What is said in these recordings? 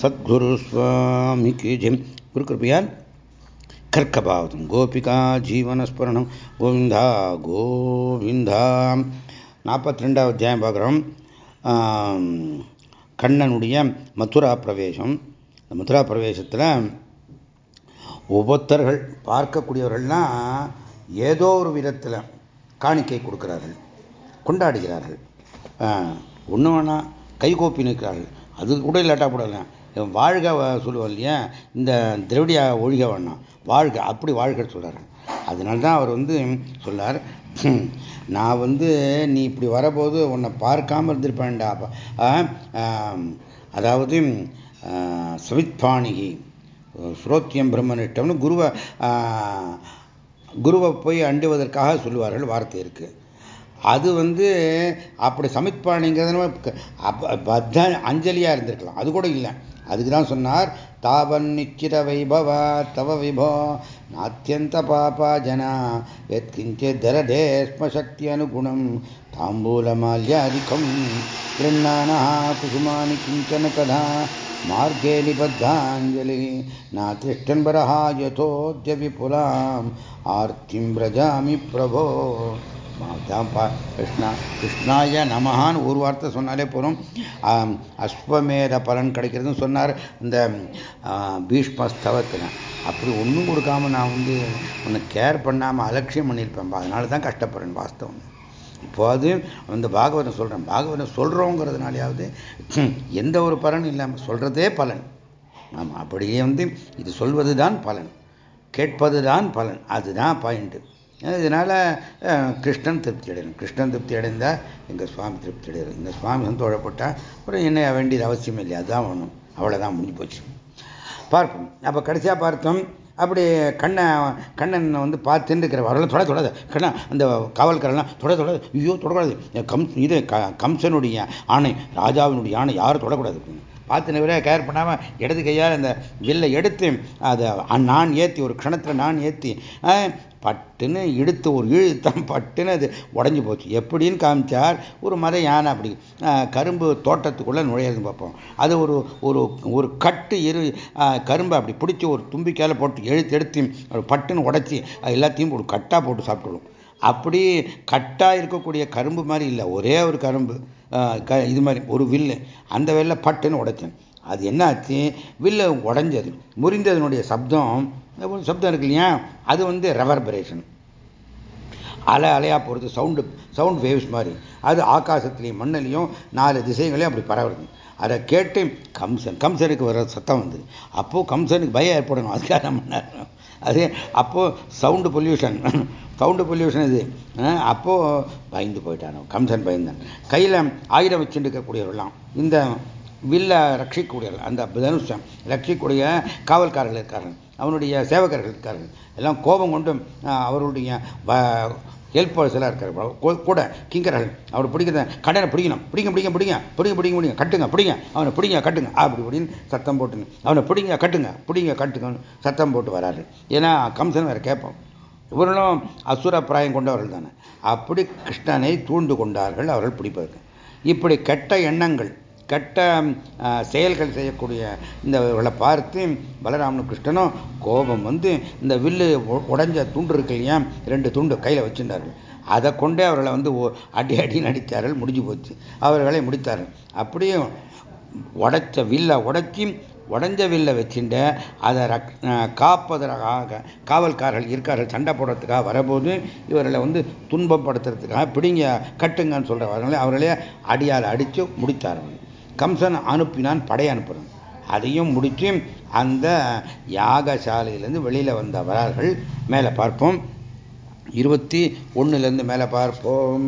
சத்குரு சுவாமிக்கு ஜெயம். குரு கிருப்பையால் கர்க்கபாவதம். கோபிகா ஜீவனஸ்மரணம். கோவிந்தா கோவிந்தா. நாற்பத்தி ரெண்டாவது அத்தியாயம் பார்க்குறோம். கண்ணனுடைய மதுரா பிரவேசம். இந்த மதுரா பிரவேசத்தில் ஒவ்வொருத்தர்கள் பார்க்கக்கூடியவர்கள்லாம் ஏதோ ஒரு விதத்தில் காணிக்கை கொடுக்கிறார்கள் கொண்டாடுகிறார்கள். ஒன்று வேணா. கைகோப்பி நிற்கிறார்கள் அது கூட இல்லாட்டா போடலாம் வாழ்க சொல்லுவோம் இல்லையா? இந்த திரவிடியா ஒழிக வேணாம். வாழ்க அப்படி வாழ்க சொல்கிறார் அதனால தான் அவர் வந்து சொல்லார் நான் வந்து நீ இப்படி வரபோது உன்னை பார்க்காம இருந்திருப்பேன்டா. அதாவது சவித்பாணிகி சுரோத்தியம் பிரம்மனிட்டம்னு குருவை குருவை போய் அண்டுவதற்காக சொல்லுவார்கள் வார்த்தை இருக்குது அது வந்து அப்படி சமித்பாணிங்கிறது பத்த அஞ்சலியாக இருந்திருக்கலாம். அது கூட இல்லை. அதுக்கு தான் சொன்னார் தாவன் நிச்சித வைபவா தவ விபோ நாத்தியந்த பாபா ஜனா எத்கிஞ்ச தரதே ஸ்மசக்தி அனுகுணம் தாம்பூலமால்யாதிக்கம் கிருண்ணானா குசுமானி கிஞ்சன கதா மார்கே நிபத்தாஞ்சலி நாதிருஷ்டன் வரஹா யதோத்ய விபுலாம் ஆர்த்திம் பிரஜாமி பிரபோ. பா கிருஷ்ணா கிருஷ்ணாய நமஹான்னு ஒரு வார்த்தை சொன்னாலே போகிறோம் அஸ்வமேத பலன் கிடைக்கிறதுன்னு சொன்னார். இந்த பீஷ்மஸ்தவத்தில். அப்படி ஒன்றும் கொடுக்காம நான் வந்து உன்னை கேர் பண்ணாமல் அலட்சியம் பண்ணியிருப்பேன்பா. அதனால தான் கஷ்டப்படுறேன் வாஸ்தவம். இப்போது அந்த பாகவதன் சொல்கிறேன் பாகவதம் சொல்கிறோங்கிறதுனாலையாவது எந்த ஒரு பலன் இல்லாமல் சொல்கிறதே பலன். ஆமாம் அப்படியே வந்து இது சொல்வது தான் பலன். கேட்பது தான் பலன். அதுதான் பாயிண்ட்டு இதனால் கிருஷ்ணன் திருப்தி அடையணும். கிருஷ்ணன் திருப்தி அடைந்தால் எங்கள் சுவாமி திருப்தி அடையிறது இந்த சுவாமி சந்தோஷப்பட்டால் அப்புறம் என்ன வேண்டியது அவசியம் இல்லை அதுதான் ஒன்றும் அவ்வளோதான் முடிஞ்சு போச்சு. பார்ப்போம். அப்போ கடைசியாக பார்த்தோம் அப்படி கண்ணை கண்ணன் வந்து பார்த்துன்னு இருக்கிற வரலாம் தொட தொடாது. கண்ணா அந்த காவல்காரெல்லாம் தொட தொடாது. ஐயோ தொடக்கூடாது. கம் இது கம்சனுடைய ஆணை ராஜாவினுடைய ஆணை யாரும் தொடக்கூடாது. பார்த்து விட கேர் பண்ணாமல் இடது கையால் அந்த வில்லை எடுத்து அதை நான் ஏற்றி ஒரு க்ஷணத்தில் நான் ஏற்றி பட்டுன்னு இழுத்து ஒரு இழுத்தம் பட்டுன்னு அது உடஞ்சி போச்சு. எப்படின்னு காமிச்சார் ஒரு மத யானை அப்படி கரும்பு தோட்டத்துக்குள்ளே நுழையிறது பார்ப்போம். அது ஒரு ஒரு ஒரு கட்டு இரு கரும்பை அப்படி பிடிச்சி ஒரு தும்பிக்கால போட்டு எழுத்து எடுத்து பட்டுன்னு உடச்சி அது எல்லாத்தையும் ஒரு கட்டாக போட்டு சாப்பிட்டுடும் அப்படி கட்டாக இருக்கக்கூடிய கரும்பு மாதிரி இல்லை. ஒரே ஒரு கரும்பு. க இது மாதிரி ஒரு வில்லு அந்த வில்ல பட்டுன்னு உடைச்சேன் அது என்னாச்சு? வில்லு உடஞ்சது. முறிந்ததனுடைய சப்தம் சப்தம் இருக்கு இல்லையா? அது வந்து ரெவர்பரேஷன் அலை அலையாக போகிறது சவுண்டு சவுண்ட் வேவ்ஸ் மாதிரி. அது ஆகாசத்துலேயும் மண்ணிலையும் நாலு திசைகளையும் அப்படி பரவுறது. அதை கேட்டு கம்சன் கம்சனுக்கு வர சத்தம் வந்தது. அப்போது கம்சனுக்கு பயம் ஏற்படணும். அதுக்காக நம்ம அது அப்போது சவுண்டு பொல்யூஷன் சவுண்டு பொல்யூஷன் இது. அப்போது பயந்து போயிட்டான்? கம்சன் பயந்தான். கையில் ஆயுதம் வச்சுட்டு இருக்கக்கூடியவர்களாம் இந்த வில்ல ரட்சிக்கக்கூடியவர்கள் அந்த தனுஷம் ரட்சிக்கூடிய காவல்காரர்கள் இருக்கார்கள். அவனுடைய சேவகர்கள் இருக்கார்கள். எல்லாம் கோபம் கொண்டும் அவருடைய ஹெல்ப்பர்ஸ்லாம் இருக்கார் இருக்காரு கூட கிங்கர்கள். அவர் பிடிக்கிறத கடனை பிடிக்கணும். பிடிங்க பிடிங்க பிடிங்க. பிடிங்க பிடிங்க பிடிங்க. கட்டுங்க பிடிங்க. அவனை பிடிங்க கட்டுங்க. அப்படி இப்படின்னு சத்தம் போட்டுங்க அவனை பிடிங்க கட்டுங்க. பிடிங்க கட்டுங்கன்னு சத்தம் போட்டு வராரு. ஏன்னா கம்சன் வேறு கேட்போம் இவர்களும் அசுர பிராயம் கொண்டவர்கள் தானே. அப்படி கிருஷ்ணனை தூண்டு கொண்டார்கள் அவர்கள் பிடிப்பதற்கு. இப்படி கெட்ட எண்ணங்கள் கெட்ட செயல்கள் செய்யக்கூடிய இந்த பார்த்து பலராமனு கிருஷ்ணனும் கோபம் வந்து இந்த வில்லு உடஞ்ச துண்டு இருக்கு இல்லையா ரெண்டு துண்டு கையில் வச்சிருந்தார்கள். அதை கொண்டே அவர்களை வந்து அடி அடி நடித்தார்கள் முடிஞ்சு போச்சு. அவர்களை முடித்தார்கள். அப்படியும் உடைச்ச வில்லை உடைச்சி உடஞ்ச வில்ல வச்சுட்டு அதை காப்பதற்காக காவல்காரர்கள் இருக்கார்கள் சண்டை போடுறதுக்காக வரபோது இவர்களை வந்து துன்பப்படுத்துறதுக்காக பிடிங்க கட்டுங்கன்னு சொல்கிறவர்களே அவர்களே அடியால் அடித்து முடித்தார்கள். கம்சன் அனுப்பினான் படை அனுப்புகிறான் அதையும் முடித்து அந்த யாகசாலையிலேருந்து வெளியில் வந்த வரார்கள். மேலே பார்ப்போம். இருபத்தி ஒன்றுலேருந்து மேலே பார்ப்போம்.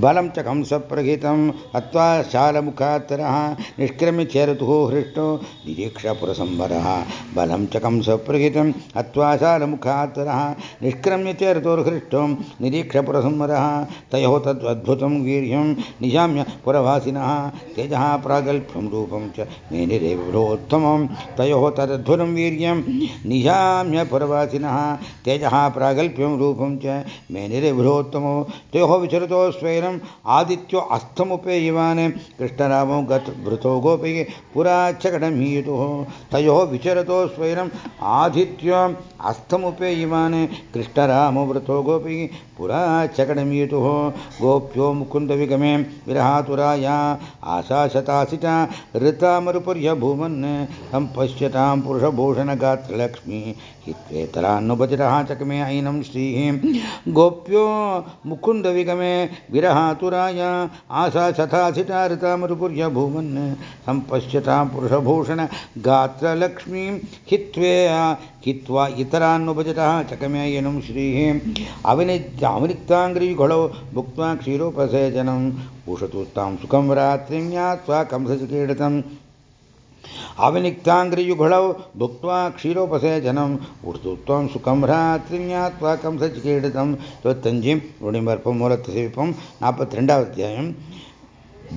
बलं च कंसप्रहितं हत्वा शालमुखात्तरः निष्क्रम्य चेरतुः हृष्टो निरीक्षपुरसंवरः बलं च कंसप्रहितं हत्वा शालमुखात्तरः निष्क्रम्य चेरतोर्हृष्टो निरीक्षपुरसंवरः तयोः तद्वद्भुतं वीर्यं निशाम्य पुरवासिनः। तेजः प्रागल्भ्यं रूपं च मेनिरेवोत्तमं तयोः तदद्भुतं वीर्यं निशाम्य पुरवासिनः। तेजः प्रागल्भ्यं रूपं च मेनिरेवृहोत्तमो तयोः विचरतो स्वेन स्वैरम् आदित्यो अस्तमुपेयिवान् कृष्णरामो गतभृतो गोपिः पुराच्छकडमीयुतुः तयोः विचरतो स्वैरम् आदित्यो अस्तमुपेयिवान् कृष्णरामो वृतो गोपिः पुराच्छकडमीयुतुः गोप्यो मुकुन्दविगमे विरहातुराया आशाशतासिता ऋतामरुपर्य भूमन् सम्पश्यतां पुरुषभूषणगात्रलक्ष्मी हित्वेतरान्नुपतितः चकमे ऐनं श्रीः। गोप्यो मुकुन्दविगमे विरहातुराय आशा शतासिता ऋतामरुपुर्य भूमन् सम्पश्यतां पुरुषभूषण गात्रलक्ष्मीं हित्वे हित्वा इतरान्नुपजतः चकमेयनं श्रीः। अविनित्य अविनिक्ताङ्ग्रियुगळौ भुक्त्वा क्षीरोपसेचनम् उषतुस्तां सुखं रात्रिं ज्ञात्वा कंसचिकीडितम् अविनिक्ताङ्ग्रियुगळौ भुक्त्वा क्षीरोपसेचनम् उर्तुत्वं सुखं रात्रिं ज्ञात्वा कंसचिकीडितं இருபத்தஞ்சு ருணிமர்ப்பம் மூலத்திசைப்பம் நாற்பத்தி ரெண்டாவது அத்தியாயம்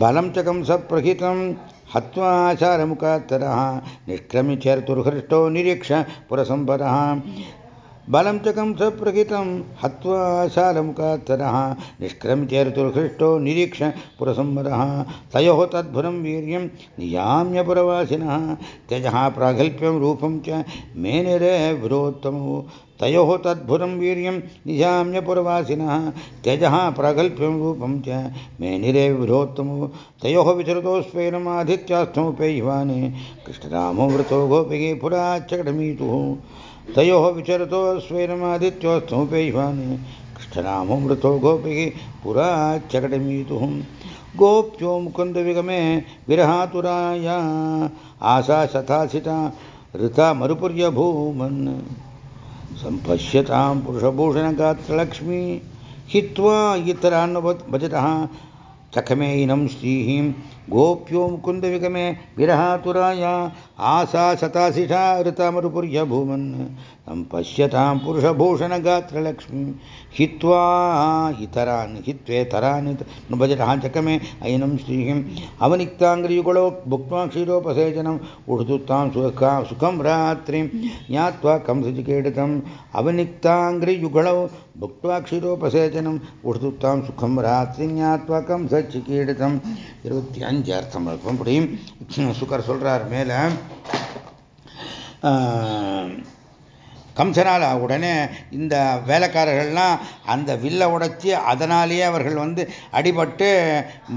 பலம் ச கம்சப்பிரகிதம் हत्वाचारमुखात्तरः निष्क्रमिचर्तुर्हृष्टो निरीक्ष पुरसम्पदः बलं च कंसप्रकितं हत्वा शालमुखात्तरः निष्क्रमिचेर्तुर्हृष्टो निरीक्ष पुरसम्मदः तयोः तद्भुरं वीर्यं नियाम्य पुरवासिनः। त्यजः प्रागल्प्यं रूपं च मेनिरे विरोत्तमो। तयोः तद्भुतं वीर्यं निजाम्य पुरवासिनः। त्यजः प्रागल्प्यं रूपं च मेनिरे विरोत्तमो। तयोः विचरतोस्वेनमादित्यास्थमुपेयिवाने कृष्णरामो वृतो गोपिके पुराच्चकडमीतुः तयोः विचरतो स्वेनमादित्योस्थमुपेयिवाने कृष्णरामो वृतो गोपिके पुराच्चकडमीतुः गोप्यो मुकुन्दविगमे विरहातुराया। आशा शतासिता ऋता मरुपुर्य भूमन् सम्पश्यतां पुरुषभूषणगात्रलक्ष्मी। हित्वा इतरान् भजतः चखमेयिनं श्रीः गोप्यो मुकुन्दविगमे विरहातुराया। ஆசா சதாசிஷா ரிதமருபுரிய பூமன். தம் பசியதாம் புருஷபூஷணகாத்திரலக்ஷ்மி ஹித்வா ஹிதரான் ஹித்வேதரான் நுபஜடாஞ்சக்கமே அயனம் ஸ்ரீஹிம். அவனிக்தாங்கிரியுகுலோ புக்வா க்ஷீரோபசேஜனம் உடுதுத்தாம் சுகா சுகம் ராத்திரிம் ஞாத்வா கம்சஜிகேடிதம் அவனிக்தாங்கிரியுகுலோ புக்வா க்ஷீரோபசேஜனம் உடுதுத்தாம் சுகம் ராத்திரி. ஞாத்வா கம்சஜிகேடிதம் இருபத்தி அஞ்சு அர்த்தம் இருக்கும் இப்படியும் சுகர் சொல்றார் மேலே. கம்சனால் உடனே இந்த வேலைக்காரர்கள்லாம் அந்த வில்லை உடைச்சி அதனாலேயே அவர்கள் வந்து அடிபட்டு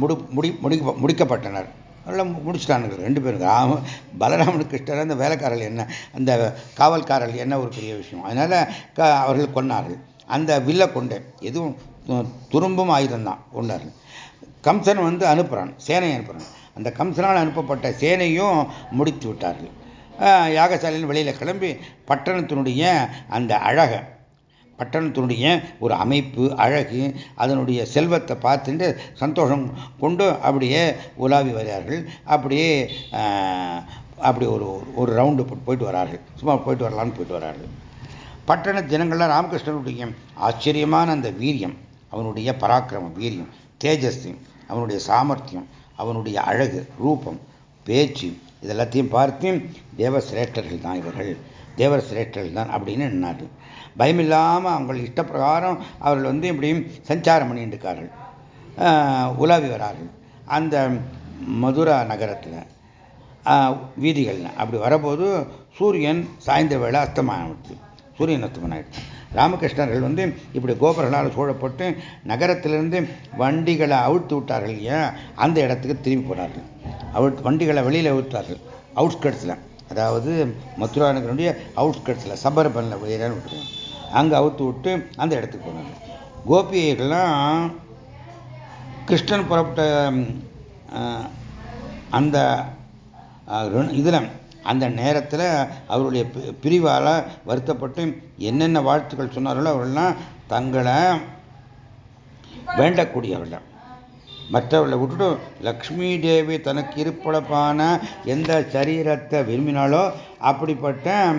முடி முடி முடிக்க முடிக்கப்பட்டனர். எல்லாம் முடிச்சிட்டானுங்க ரெண்டு பேரும் ராம பலராமன் கிருஷ்ணர் அந்த வேலைக்காரர்கள் என்ன அந்த காவல்காரர்கள் என்ன ஒரு பெரிய விஷயம். அதனால் அவர்கள் கொன்னார்கள். அந்த வில்லை கொண்டு எதுவும் துரும்பும் ஆயுதம் தான் கொண்டார்கள். கம்சன் வந்து அனுப்புகிறான் சேனை அனுப்புகிறான் அந்த கம்சனால் அனுப்பப்பட்ட சேனையும் முடித்து விட்டார்கள். யாகசாலையின் வெளியில் கிளம்பி பட்டணத்தினுடைய அந்த அழக பட்டணத்தினுடைய ஒரு அமைப்பு அழகு அதனுடைய செல்வத்தை பார்த்துட்டு சந்தோஷம் கொண்டு அப்படியே உலாவி வருகிறார்கள் அப்படியே அப்படி ஒரு ஒரு ரவுண்டு போயிட்டு வரார்கள். சும்மா போயிட்டு வரலான்னு போயிட்டு வரார்கள். பட்டண ஜனங்கள்லாம் ராமகிருஷ்ணனுடைய ஆச்சரியமான அந்த வீரியம் அவனுடைய பராக்கிரமம் வீரியம் தேஜஸ் அவனுடைய சாமர்த்தியம் அவனுடைய அழகு ரூபம் பேச்சு இதெல்லாத்தையும் பார்த்து தேவ சிரேஷ்டர்கள் தான் இவர்கள். தேவர் சிரேஷ்டர்கள் தான் அப்படின்னு எண்ணார்கள் பயமில்லாமல் அவங்கள் இஷ்டப்பிரகாரம் அவர்கள் வந்து இப்படியும் சஞ்சாரம் பண்ணிட்டு இருக்கார்கள் உலாவி வரார்கள். அந்த மதுரா நகரத்தில் வீதிகள் அப்படி வரபோது சூரியன் சாயந்தர வேலை அஸ்தமானது சூரியன் அஸ்தமனம் ஆயிடுச்சு. ராமகிருஷ்ணர்கள் வந்து இப்படி கோபுரங்களால் சூழப்பட்டு நகரத்திலிருந்து வண்டிகளை அவிழ்த்து விட்டார்கள் இல்லையா? அந்த இடத்துக்கு திரும்பி போனார்கள். அவிழ்த்து வண்டிகளை வெளியில் அவிழ்த்தார்கள் அவுட்ஸ்கட்ஸில் அதாவது மதுரா அவுட்ஸ்கட்ஸில் சபர்பனில் வெளியில விட்டுருவாங்க. அங்கே அவுத்து விட்டு அந்த இடத்துக்கு போனாங்க. கோபியர்கள்லாம் கிருஷ்ணன் புறப்பட்ட அந்த இதில் அந்த நேரத்தில் அவருடைய பிரிவால் வருத்தப்பட்டு என்னென்ன வாழ்த்துக்கள் சொன்னார்களோ அவர்கள்லாம் தங்களை வேண்டக்கூடியவர்கள். மற்றவர்களை விட்டுட்டு லக்ஷ்மி தேவி தனக்கு இருப்பளப்பான எந்த சரீரத்தை விரும்பினாலோ அப்படிப்பட்ட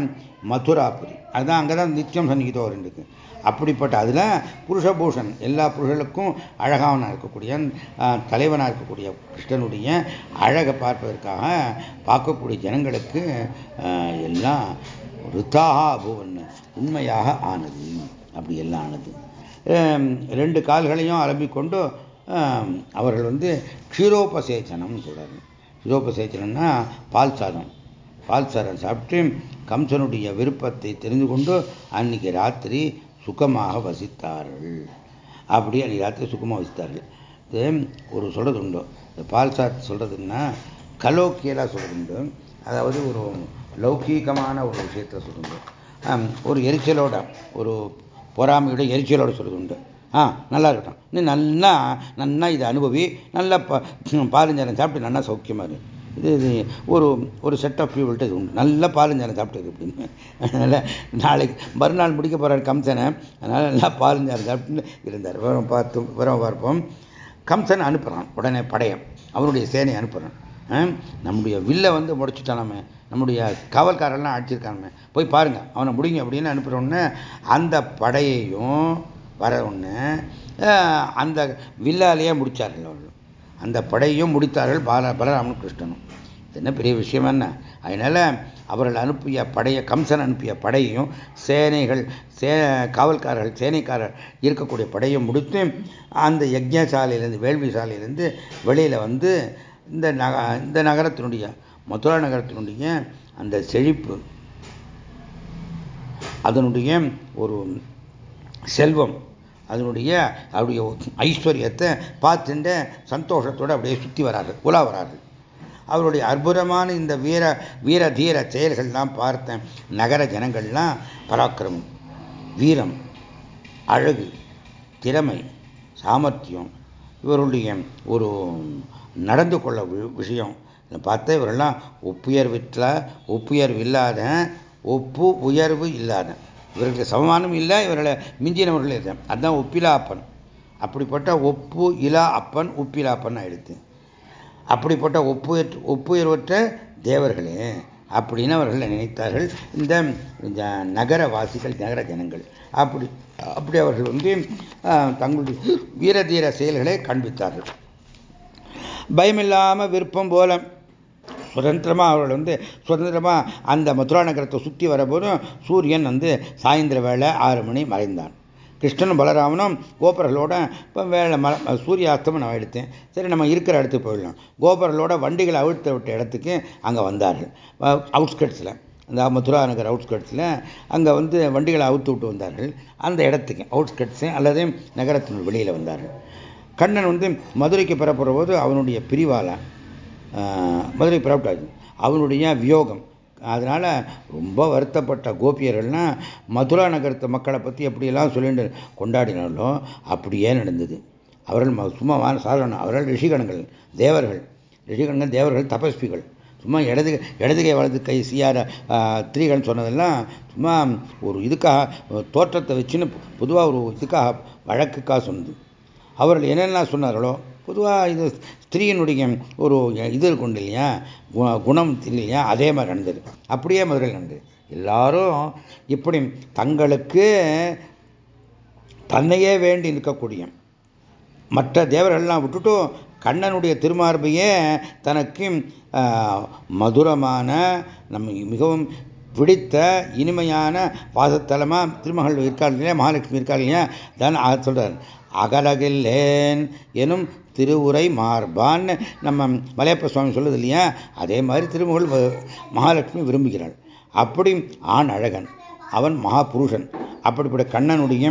மதுராபுரி. அதுதான் அங்கே தான் நித்தியம் சன்னிகிதம் இருக்கு அப்படிப்பட்ட அதில் புருஷபூஷன் எல்லா புருஷர்களுக்கும் அழகாவனாக இருக்கக்கூடிய தலைவனாக இருக்கக்கூடிய கிருஷ்ணனுடைய அழகை பார்ப்பதற்காக பார்க்கக்கூடிய ஜனங்களுக்கு எல்லாம் ருத்தாக அபுவன் உண்மையாக ஆனது. அப்படி எல்லாம் ஆனது. ரெண்டு கால்களையும் அலம்பிக்கொண்டு அவர்கள் வந்து க்ஷீரோபசேச்சனம் சொல்கிறார் க்ஷீரோபசேச்சனம்னா பால் சாதம். பால் சாதம் சாப்பிட்டு கம்சனுடைய விருப்பத்தை தெரிந்து கொண்டு அன்னைக்கு ராத்திரி சுகமாக வசித்தார்கள். அப்படி அன்னைக்கு ராத்திரி சுகமாக வசித்தார்கள். இது ஒரு சொல்கிறது உண்டு. இந்த பால் சாத் சொல்கிறதுன்னா கலோக்கியலாக சொல்கிறது உண்டு. அதாவது ஒரு லௌகீகமான ஒரு விஷயத்தை சொல்கிறது ஒரு எரிச்சலோட ஒரு பொறாமையோட எரிச்சலோட சொல்கிறது உண்டு. ஆ நல்லா இருக்கட்டும். இன்னும் நல்லா நல்லா இதை அனுபவி நல்லா பாலஞ்சாரம் சாப்பிட்டு நல்லா சௌக்கியமாக இருக்கு இது இது ஒரு ஒரு செட் ஆஃப் பீப்புள்கிட்ட இது உண்டு. நல்லா பாலஞ்சாரம் சாப்பிட்டது அப்படின்னு. அதனால் நாளைக்கு மறுநாள் முடிக்க போகிறார் கம்சனை. அதனால் நல்லா பாலஞ்சாரம் சாப்பிட்டு இருந்தார். விவரம் பார்த்து விவரம் பார்ப்போம். கம்சன் அனுப்புகிறான் உடனே படையம் அவனுடைய சேனை அனுப்புகிறான் நம்முடைய வில்லை வந்து முடிச்சுட்டானாமே நம்முடைய காவல்காரெல்லாம் அடிச்சிருக்கானுமே. போய் பாருங்கள் அவனை முடிங்க அப்படின்னு அனுப்புகிறோன்னே அந்த படையையும் வர ஒன்று அந்த வில்லாலேயே முடித்தார்கள் அவர்கள் அந்த படையும் முடித்தார்கள் பால பலராமன் கிருஷ்ணனும். என்ன பெரிய விஷயம் என்ன? அதனால் அவர்கள் அனுப்பிய படையை கம்சன் அனுப்பிய படையையும் சேனைகள் சே காவல்காரர்கள் சேனைக்காரர் இருக்கக்கூடிய படையை முடித்து அந்த யஜ்ஞசாலையிலேருந்து வேள்வி சாலையிலேருந்து வெளியில் வந்து இந்த நக இந்த நகரத்தினுடைய மதுரா நகரத்தினுடைய அந்த செழிப்பு அதனுடைய ஒரு செல்வம் அதனுடைய அவருடைய ஐஸ்வர்யத்தை பார்த்துட்டு சந்தோஷத்தோடு அப்படியே சுற்றி வராது உலா வராது அவருடைய அற்புதமான இந்த வீர வீர தீர செயல்கள்லாம் பார்த்த நகர ஜனங்கள்லாம் பராக்கிரமம் வீரம் அழகு திறமை சாமர்த்தியம் இவருடைய ஒரு நடந்து கொள்ள விஷயம். பார்த்தா இவரெல்லாம் ஒப்புயர்விற்ற ஒப்புயர்வு இல்லாத ஒப்பு உயர்வு இல்லாத. இவர்களுக்கு சமமானும் இல்லை இவர்களை மிஞ்சினவர்கள் இல்லை. அதுதான் ஒப்பிலா அப்பன் அப்படிப்பட்ட ஒப்பு இலா அப்பன் உப்பிலா அப்பன் ஆயிடுத்து அப்படிப்பட்ட ஒப்பு ஒப்புயர்வற்ற தேவர்களே அப்படின்னு அவர்கள் நினைத்தார்கள். இந்த நகரவாசிகள் நகர ஜனங்கள். அப்படி அப்படி அவர்கள் வந்து தங்களுடைய வீரதீர செயல்களை காண்பித்தார்கள். பயமில்லாமல் விருப்பம் போல சுதந்திரமாக அவர்கள் வந்து சுதந்திரமாக அந்த மதுரா நகரத்தை சுற்றி வரபோதும் சூரியன் வந்து சாயந்தர வேலை ஆறு மணி மறைந்தான். கிருஷ்ணனும் பலராமனும் கோபுரங்களோட இப்போ வேலை ம சூரியாஸ்தமம் நான் எடுத்தேன். சரி நம்ம இருக்கிற இடத்துக்கு போயிடலாம். கோபுரங்களோட வண்டிகளை அவிழ்த்து விட்ட இடத்துக்கு அங்கே வந்தார்கள். அவுட்ஸ்கட்ஸில் அந்த மதுரா நகர் அவுட்ஸ்கட்ஸில் அங்கே வந்து வண்டிகளை அவுத்து விட்டு வந்தார்கள். அந்த இடத்துக்கு அவுட்ஸ்கட்ஸு அல்லது நகரத்தின் வெளியில் வந்தார்கள். கண்ணன் வந்து மதுரைக்கு பெறப்படுற போது அவனுடைய பிரிவால் மதுரை புறப்பட்டாச்சு. அவனுடைய வியோகம். அதனால் ரொம்ப வருத்தப்பட்ட கோபியர்கள்னா மதுரா நகரத்து மக்களை பற்றி எப்படியெல்லாம் சொல்லிட்டு கொண்டாடினாலும் அப்படியே நடந்தது. அவர்கள் சும்மா சாதாரண அவர்கள் ரிஷிகணங்கள் தேவர்கள். ரிஷிகணங்கள் தேவர்கள் தபஸ்விகள். சும்மா இடது இடதுகை வலது கை சியார திரிகள் சொன்னதெல்லாம் சும்மா ஒரு இதுக்காக தோற்றத்தை வச்சுன்னு பொதுவாக ஒரு இதுக்காக வழக்குக்காக சொன்னது. அவர்கள் என்னென்ன சொன்னார்களோ பொதுவாக இது ஸ்திரீயினுடைய ஒரு இது இருக்கும் இல்லையா? குணம் இல்லையா? அதே மாதிரி நடந்தது. அப்படியே மதுரையில் நடந்தது. எல்லாரும் இப்படி தங்களுக்கு தன்னையே வேண்டி நிற்கக்கூடிய மற்ற தேவர்கள்லாம் விட்டுட்டும் கண்ணனுடைய திருமார்பையே தனக்கு மதுரமான நம்ம மிகவும் பிடித்த இனிமையான வாசத்தலமாக திருமகள் இருக்காள் இல்லையா? மகாலட்சுமி இருக்காள் இல்லையா? தான் சொல்கிறார் அகலகில்லேன் எனும் திருவுரை மார்பான்னு நம்ம மலையப்ப சுவாமி சொல்லுது இல்லையா? அதே மாதிரி திருமகள் மகாலட்சுமி விரும்புகிறாள். அப்படி ஆண் அழகன் அவன் மகாபுருஷன். அப்படிப்பட்ட கண்ணனுடைய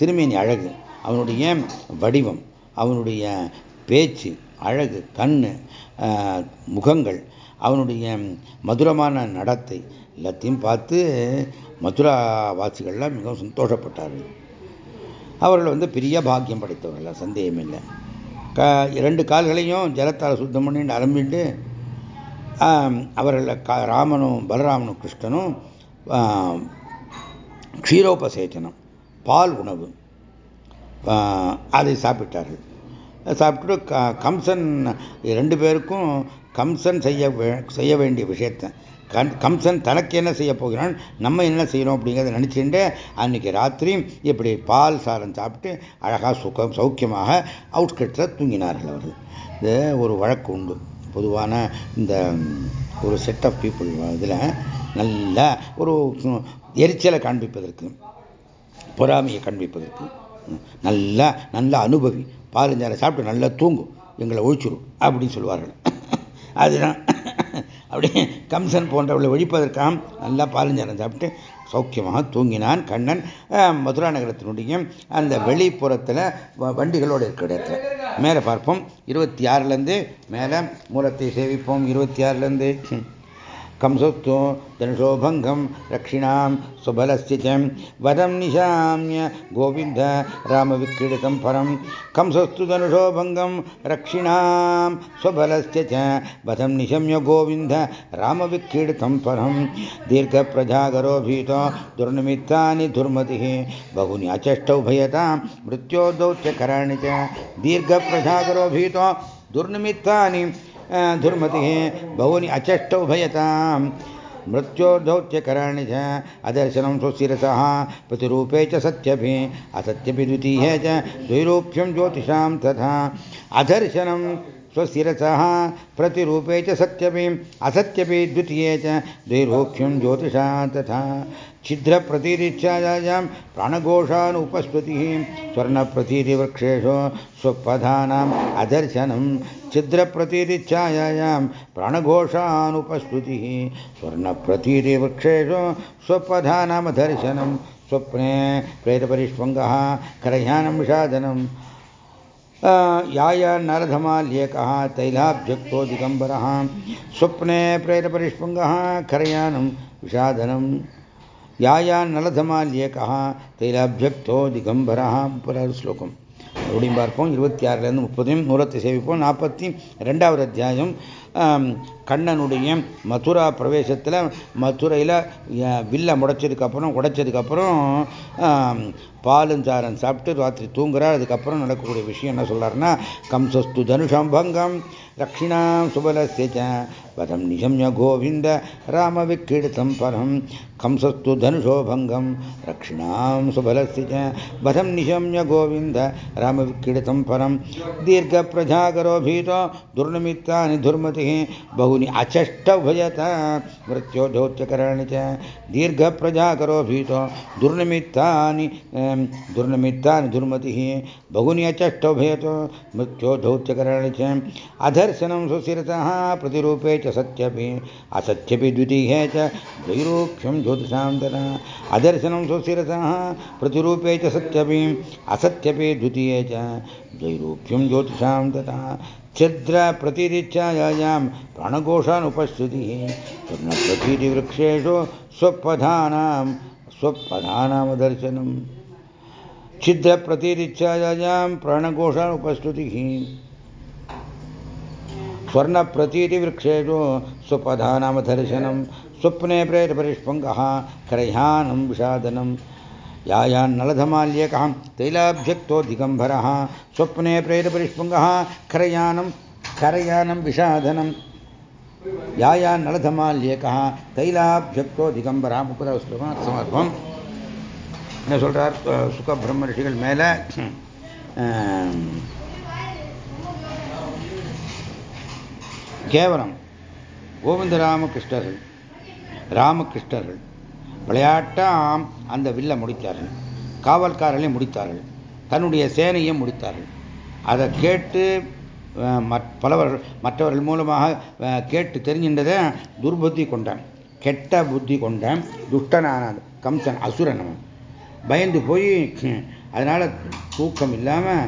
திருமேனி அழகு அவனுடைய வடிவம் அவனுடைய பேச்சு அழகு கண் முகங்கள் அவனுடைய மதுரமான நடத்தை எல்லாத்தையும் பார்த்து மதுராவாசிகள்லாம் மிகவும் சந்தோஷப்பட்டார்கள். அவர்கள் வந்து பெரிய பாக்கியம் படைத்தவர்கள் சந்தேகம் இல்லை க இரண்டு கால்களையும் ஜலத்தால் சுத்தம் பண்ணிட்டு அலம்பிட்டு அவர்கள் ராமனும் பலராமனும் கிருஷ்ணனும் க்ஷீரோபசேச்சனம் பால் உணவு அதை சாப்பிட்டார்கள். சாப்பிட்டுட்டு கம்சன் ரெண்டு பேருக்கும் கம்சன் செய்ய செய்ய வேண்டிய விஷயத்தை கம்சன் தனக்கு என்ன செய்ய போகிறான்? நம்ம என்ன செய்யணும் அப்படிங்கிறத நினச்சிட்டு அன்னைக்கு ராத்திரி இப்படி பால் சாரம் சாப்பிட்டு அழகாக சுகம் சௌக்கியமாக அவுட்ஸ்கட்டில் தூங்கினார்கள் அவர்கள். இது ஒரு வழக்கு உண்டு. பொதுவான இந்த ஒரு செட் ஆஃப் பீப்புள் இதில் நல்ல ஒரு எரிச்சலை காண்பிப்பதற்கு பொறாமையை காண்பிப்பதற்கு நல்ல நல்ல அனுபவி. பாலஞ்சாரை சாப்பிட்டு நல்லா தூங்கும் எங்களை ஒழிச்சிடும் அப்படின்னு சொல்லுவார்கள். அதுதான் அப்படி கம்சன் போன்றவர்களை ஒழிப்பதற்காக நல்லா பாலஞ்சரம் சாப்பிட்டு சௌக்கியமாக தூங்கினான் கண்ணன். மதுரா நகரத்தினுடைய அந்த வெளிப்புறத்தில் வண்டிகளோடு இருக்கிற இடத்துல. மேலே பார்ப்போம். இருபத்தி ஆறுலேருந்து மேலே மூலத்தை சேவிப்போம் இருபத்தி ஆறுலேருந்து धनुषोभङ्गं रक्षिणां स्वबलस्य च वदं निशाम्य गोविन्द रामविक्रीडितं परं कंसस्तु धनुषोभङ्गं रक्षिणां स्वबलस्य च वधं निशम्य गोविन्द रामविक्रीडितं परं दीर्घप्रजागरो भीतो दुर्निमित्तानि दुर्मतिः। बहूनि अचष्टौ भयतां मृत्योदौत्यकराणि च दीर्घप्रजागरो भीतो दुर्निमित्तानि दुर्मतिः बहूनि अचष्टौ भयतां मृत्योर्धौत्यकराणि च अदर्शनं स्वशिरसः प्रतिरूपे च सत्यपि असत्यपि द्वितीये च द्वैरूप्यं ज्योतिषां तथा। अदर्शनं स्वशिरसः प्रतिरूपे च सत्यपि असत्यपि द्वितीये च द्वैरूप्यं ज्योतिषा तथा। छिद्रप्रतिरिच्छायां प्राणघोषानुपस्मृतिः स्वर्णप्रतिरिवृक्षेषु स्वपदानाम् अदर्शनं छिद्रतीायाणघोषापस्थति स्वर्ण प्रतीति स्वर्णप्रतीतिवृक्षेषु स्वपधा नाम दर्शन स्वप्ने प्रेतपरिष्वङ्गः करयानं विषादनं याय नरधमाल्येकः तैलाभ्यक्तो दिगंबर स्वप्ने प्रेतपरिष्वङ्गः खरयान विषादन या या नलधमाल्येकः तैलाभ्यक्तो दिगंबर पुनर्श्लोकम மறுபடியும் பார்ப்போம். இருபத்தி ஆறுலேருந்து முப்பதையும் நூறத்தை சேவிப்போம் நாற்பத்தி ரெண்டாவது அத்தியாயம் கண்ணனுடைய மதுரா பிரவேசத்தில் மதுரையில் வில்லை முடைச்சதுக்கப்புறம் உடைச்சதுக்கப்புறம் பாலும் சாரம் சாப்பிட்டு ராத்திரி தூங்குறார். அதுக்கப்புறம் நடக்கக்கூடிய விஷயம் என்ன சொல்கிறாருன்னா கம்சஸ்து தனுஷம் பங்கம் ரக்ஷிணாம் சுபலஸ்ய பதம் நிஜம்ய கோவிந்த ராம ராமவிக்ரீடிதம் பரம் கம்சஸ்து தனுஷோ பங்கம் ரக்ஷிணாம் சுபலஸ்ய பதம் நிஜம்ய கோவிந்த ராம कामविक्रीडितं परं दीर्घप्रजागरो भीतो, दुर्निमित्तानि दुर्मतिः बहूनि अचष्टभयत मृत्यो दौत्यकराणि च दीर्घप्रजाकरो भीतो, दुर्निमित्तानि दुर्निमित्तानि दुर्मतिः बहूनि अचष्टभयत मृत्यो दौत्यकराणि च अधर्शनं सुशिरतः, प्रतिरूपे अदर्शन सुशीरता प्रतिपे चत्य असत्य द्वितीय ज्योतिषान्तरा ज्योतिषातर अदर्शन सुशीरता च चत्य असत्य द्वितीय च द्वैरूप्यं ज्योतिषां तथा छिद्रप्रतिरिच्छायां प्राणघोषानुपस्थितिः स्वर्णप्रतीतिवृक्षेषु स्वपधानां स्वपधानामदर्शनं छिद्रप्रतिरिच्छायां प्राणघोषानुपस्थितिः स्वर्णप्रतीतिवृक्षेषु स्वपधानामदर्शनं स्वप्ने प्रेतपरिष्पङ्गः करह्यानं विषादनं यायान्नलधमाल्यकः तैलाभ्यक्तो दिगम्बरः स्वप्ने प्रेतपरिष्पङ्गः करयानं करयानं विषादनं யாயாநலதமால்யேகா தைலாபியக்தோ திகம்பராம் முப்பதாவது ஸ்லோகம் சமர்ப்பம் என்ன சொல்றார் சுக பிரம்ம ரிஷிகள் மேல கேவலம் கோவிந்த ராமகிருஷ்ணர்கள் ராமகிருஷ்ணர்கள் விளையாட்டாம் அந்த வில்லை முடித்தார்கள். காவல்காரர்களை முடித்தார்கள். தன்னுடைய சேனையும் முடித்தார்கள். அதை கேட்டு பலவர்கள் மற்றவர்கள் மூலமாக கேட்டு தெரிஞ்சின்றதை துர்புத்தி கொண்டான். கெட்ட புத்தி கொண்டான். துஷ்டனான கம்சன் அசுரன் அவன். பயந்து போய் அதனால் தூக்கம் இல்லாமல்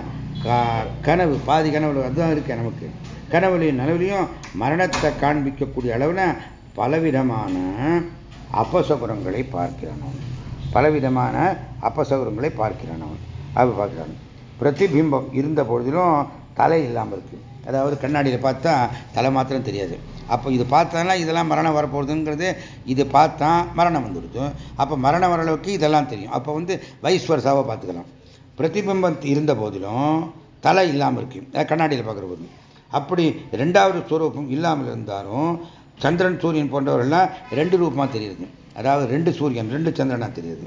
கனவு பாதி கனவுல அதுதான் இருக்கு நமக்கு. கனவுலையும் நனவுலையும் மரணத்தை காண்பிக்கக்கூடிய அளவில் பலவிதமான அபசகுரங்களை பார்க்கிறனவன் பலவிதமான அப்பசகுரங்களை பார்க்கிறனவன் அப்படி பார்க்கிறான் பிரதிபிம்பம் இருந்த பொழுதிலும் தலை இல்லாமல் இருக்குது அதாவது கண்ணாடியில் பார்த்தா தலை மாத்திரம் தெரியாது. அப்போ இது பார்த்தானா இதெல்லாம் மரணம் வரப்போகுதுங்கிறது இது பார்த்தா மரணம் வந்துடுது. அப்போ மரணம் வர அளவுக்கு இதெல்லாம் தெரியும். அப்போ வந்து வயசு வருஷாவை பார்த்துக்கலாம். பிரதிபிம்பம் இருந்த போதிலும் தலை இல்லாமல் இருக்கு. கண்ணாடியில் பார்க்குற போது. அப்படி ரெண்டாவது ஸ்வரூபம் இல்லாமல் இருந்தாலும் சந்திரன் சூரியன் போன்றவர்கள்லாம் ரெண்டு ரூபமாக தெரியுது அதாவது ரெண்டு சூரியன் ரெண்டு சந்திரனாக தெரியுது.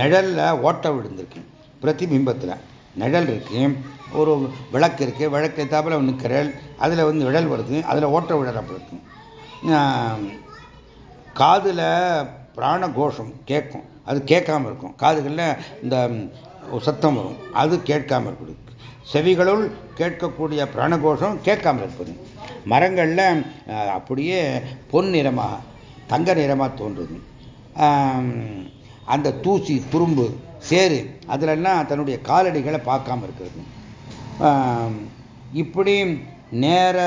நிழலில் ஓட்ட விழுந்திருக்கு பிரதிபிம்பத்தில். நிழல் இருக்கு ஒரு விளக்கு இருக்கு விளக்கு தாப்பில் நிற்கிறல் அதில் வந்து விழல் வருது அதில் ஓட்டை விழறப்ப இருக்கு காதில் பிராண கோஷம் கேட்கும். அது கேட்காம இருக்கும். காதுகளில் இந்த சத்தம் வரும். அது கேட்காம இருக்குது. செவிகளுள் கேட்கக்கூடிய பிராணகோஷம் கேட்காமல் இருப்பது மரங்களில் அப்படியே பொன் நிறமாக தங்க நிறமாக தோன்றுது. அந்த தூசி துரும்பு சேரு அதிலெல்லாம் தன்னுடைய காலடிகளை பார்க்காம இருக்கிறது. இப்படி நேர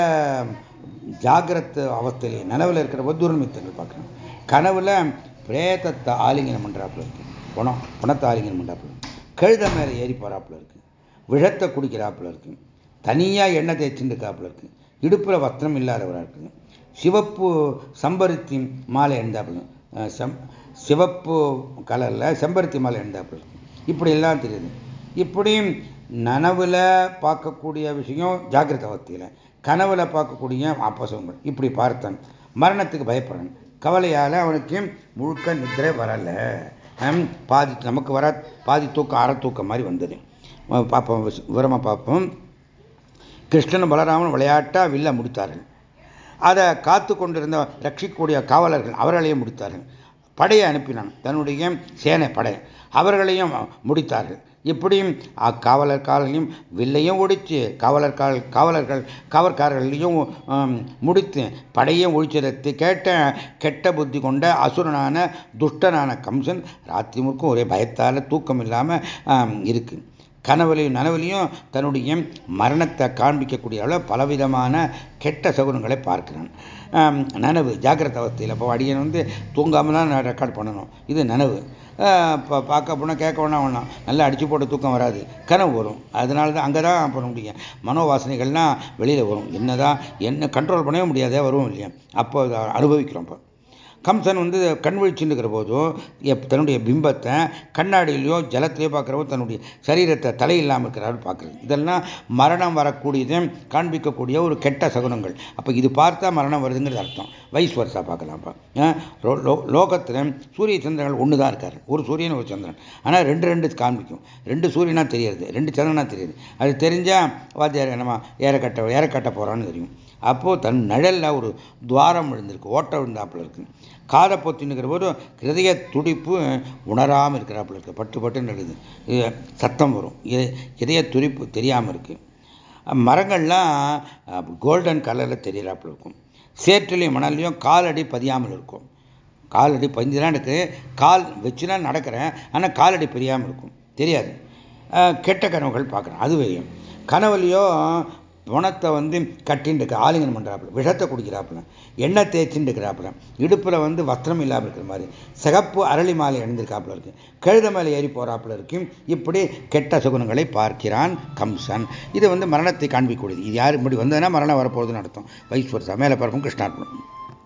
ஜாகிரத அவஸ்தையிலே நனவில் இருக்கிற வத்துரமித்தங்கள் பார்க்கணும் கனவுல பிரேதத்தை ஆலிங்கனம் பண்ணுறாப்புல இருக்கு. குணம் பணத்தை ஆலிங்கனம் பண்ணுறாப்புல கழுத மேலே ஏறி போகிறாப்புல இருக்கு. விஷத்தை குடிக்கிறாப்புல இருக்கு. தனியாக எண்ணெய் தேய்ச்சிட்டு இருக்காப்புல இருக்கு. இடுப்பில் வஸ்திரம் இல்லாதவராக இருக்குங்க. சிவப்பு சம்பருத்தி மாலை எழுந்தாப்புல செம் சிவப்பு கலரில் செம்பருத்தி மாலை எழுந்தாப்புல இப்படியெல்லாம் இப்படி எல்லாம் தெரியுது. இப்படியும் நனவில் பார்க்கக்கூடிய விஷயம் ஜாகிரத அவஸ்தையில் கனவுல பார்க்கக்கூடிய அப்பசவங்கள் இப்படி பார்த்தான். மரணத்துக்கு பயப்படுறான் கவலையால் அவனுக்கு முழுக்க நித்திரை வரலை. பாதி நமக்கு வர பாதி தூக்கம் அற தூக்கம் மாதிரி வந்தது. பார்ப்போம் விவரமாக பார்ப்போம் கிருஷ்ணன் பலராமன் விளையாட்டாக வில்ல முடித்தார்கள். அதை காத்து கொண்டிருந்த ரட்சிக்கூடிய காவலர்கள் அவர்களையும் முடித்தார்கள். படையை அனுப்பினான். தன்னுடைய சேனை படை அவர்களையும் முடித்தார்கள். இப்படியும் காவலர் காலையும் வில்லையும் ஒடித்து காவலர் கால் காவலர்கள் காவற்காரர்களையும் முடித்து படையும் ஒழிச்சதை கேட்ட கெட்ட புத்தி கொண்ட அசுரனான துஷ்டனான கம்சன் ராத்திரிமுக்கும் ஒரே பயத்தால் தூக்கம் இல்லாமல் இருக்குது கனவுலையும் நனவுலையும் தன்னுடைய மரணத்தை காண்பிக்கக்கூடிய அளவு பலவிதமான கெட்ட சகுனங்களை பார்க்கிறான். நனவு ஜாக்கிரத அவஸ்தையில் இப்போ அடியன் வந்து தூங்காமல் தான் நான் ரெக்கார்ட் பண்ணணும். இது நனவு. இப்போ பார்க்க போனால் கேட்க வேணாம் வேணாம். நல்லா அடிச்சு போட்டு தூக்கம் வராது. கனவு வரும். அதனால தான் அங்கே தான் பண்ண முடியும். மனோவாசனைகள்லாம் வெளியில் வரும். என்ன தான் என்ன கண்ட்ரோல் பண்ணவே முடியாதே வரும் இல்லையா? அப்போ அனுபவிக்கிறோம் இப்போ. கம்சன் வந்து கண் விழிச்சுருக்கிற போதும் தன்னுடைய பிம்பத்தை கண்ணாடியிலையோ ஜலத்திலையோ பார்க்குறவோ தன்னுடைய சரீரத்தை தலை இல்லாமல் இருக்கிறாரு பார்க்குறது. இதெல்லாம் மரணம் வரக்கூடியதை காண்பிக்கக்கூடிய ஒரு கெட்ட சகுனங்கள். அப்போ இது பார்த்தா மரணம் வருதுங்கிறது அர்த்தம். வயசு வருஷா பார்க்கலாம்ப்பா லோகத்தில் சூரிய சந்திரங்கள் ஒன்று தான் இருக்காரு. ஒரு சூரியன் ஒரு சந்திரன். ஆனால் ரெண்டு ரெண்டு காண்பிக்கும். ரெண்டு சூரியனாக தெரியாது ரெண்டு சந்திரனாக தெரியாது. அது தெரிஞ்சால் வாத்தியார் நம்ம ஏறக்கட்ட ஏறக்கட்ட போகிறான்னு தெரியும். அப்போது தன் நிழலில் ஒரு துவாரம் விழுந்திருக்கு ஓட்டம் விழுந்தாப்புல இருக்குது காதை பொத்தின்னுக்கிற போது ஹிருதய துடிப்பு உணராமல் இருக்கிறாப்புல இருக்கு பட்டு பட்டுன்னு நடுது சத்தம் வரும். இதய துடிப்பு தெரியாமல் இருக்கு. மரங்கள்லாம் கோல்டன் கலரில் தெரியறாப்புல இருக்கும் சேற்றுலையும் மணல்லையும் காலடி பதியாமல் இருக்கும். காலடி பதிஞ்சுதான் எனக்கு கால் வச்சுதான் நடக்கிறேன். ஆனால் காலடி பெரியாமல் இருக்கும். தெரியாது. கெட்ட கனவுகள் பார்க்குறேன். அது வரையும் கனவுலையோ குணத்தை வந்து கட்டின்னு ஆலிங்கனம் பண்ணுறாப்புல விஷத்தை குடிக்கிறாப்புல எண்ணெய் தேய்ச்சின்னு இருக்கிறாப்புல இடுப்பில் வந்து வஸ்திரம் இல்லாமல் இருக்கிற மாதிரி சிகப்பு அரளி மாலை அணிந்திருக்காப்புல இருக்கு. கழுத மேலே ஏறி போகிறாப்புல இருக்கு. இப்படி கெட்ட சுகுணங்களை பார்க்கிறான் கம்சன். இது வந்து மரணத்தை காண்பிக்கூடியது இது யார் இப்படி வந்ததுன்னா மரணம் வரப்போகுதுன்னு அர்த்தம். வைஸ்வரசா மேலே பார்க்கும் கிருஷ்ணார்ப்பணம்